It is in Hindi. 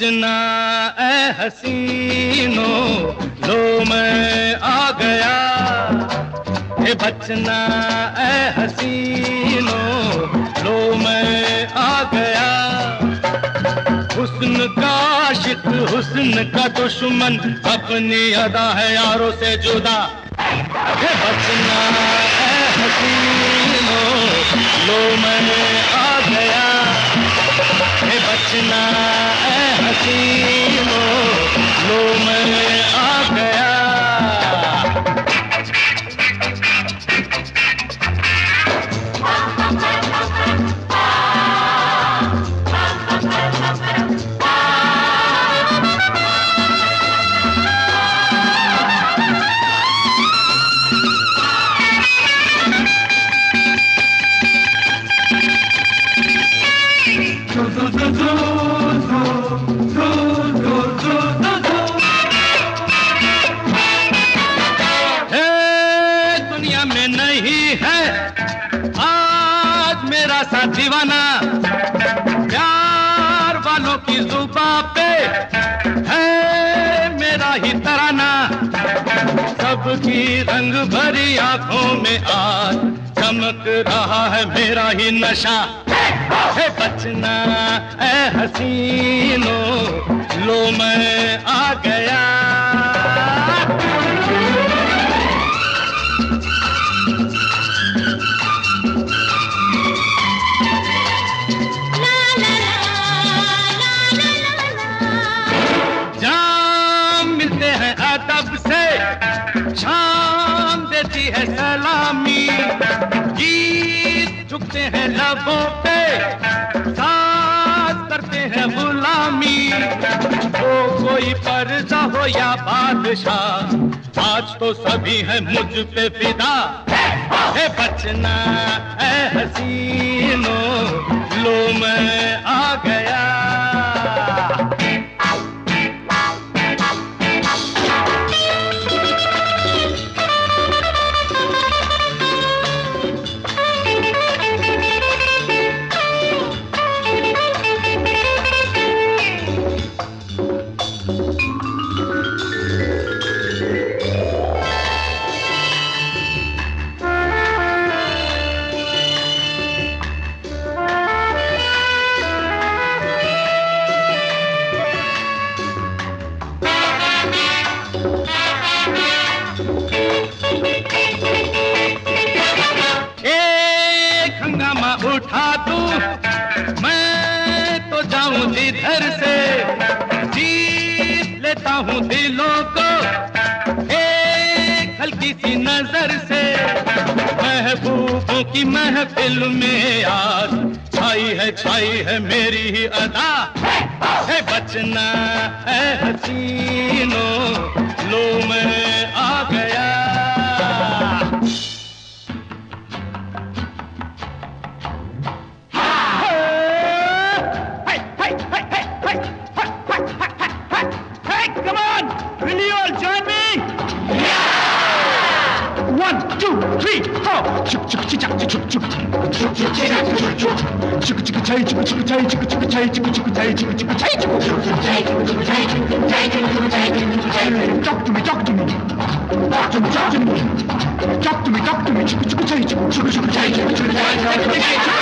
बचना ए हसीनो, लो मैं आ गया। हे बचना ए हसीनो, लो मैं आ गया। हुस्न का आशिक, हुस्न का दुश्मन, अपनी अदा है यारों से जुदा। हे बचना ए हसीनो, लो मैं आ गया। हे बचना हसी लो मैं दीवाना। प्यार वालों की जुबा पे है मेरा ही तराना। सबकी रंग भरी आँखों में आज चमक रहा है मेरा ही नशा। है बचना है हसीनो लो मैं आ झुकते हैं लबों पे। साथ करते हैं गुलामी। वो कोई पर्दा हो या बादशाह, आज तो सभी है मुझ पे फिदा। है बचना है हसीनो, लो मैं आ गया। एक हंगामा उठा तू। मैं तो जाऊँ जिधर से। जीत लेता हूँ दिलों को एक हल्की सी नज़र से। महबूबों की महफिल में आज छाई है छाई है मेरी ही अदा। है बचना है हसीनो, लो मैं chuk chuk chay. Talk to me, talk to me. Talk to me, talk to me. Talk to me, talk to me.